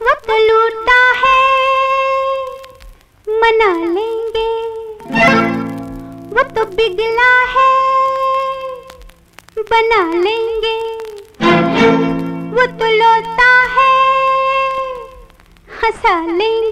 वक्त लूटा है, मना लेंगे। वो तो बिगला है, बना लेंगे। वो तो लोता है, हंसा लेंगे।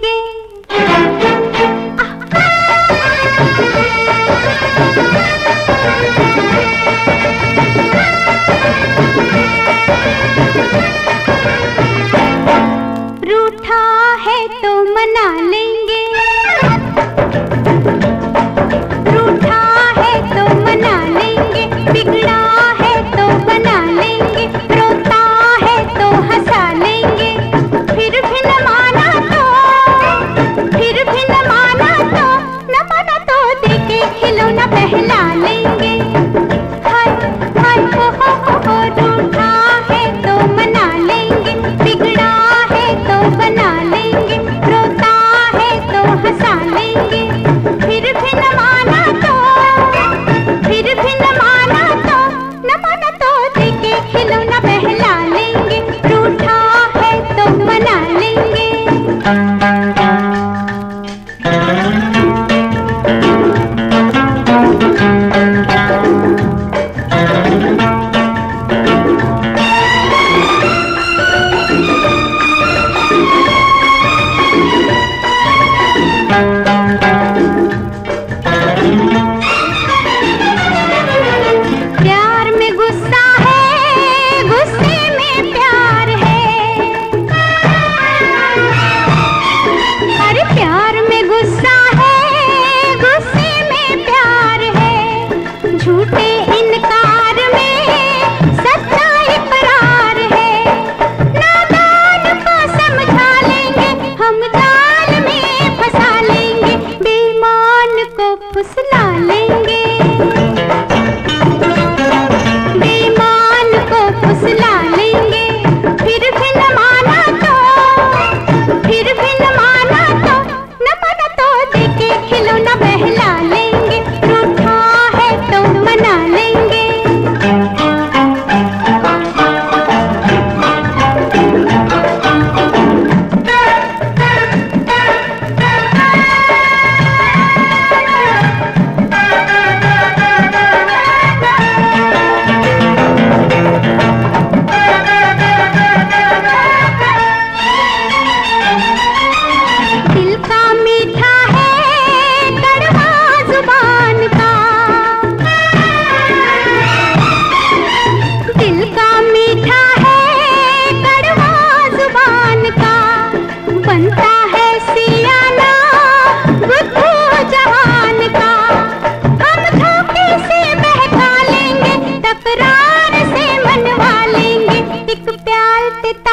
Tit